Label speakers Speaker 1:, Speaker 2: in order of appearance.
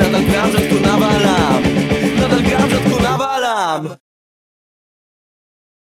Speaker 1: Nadal gram, rzadko nawalam. Nadal gram, rzadko nawalam.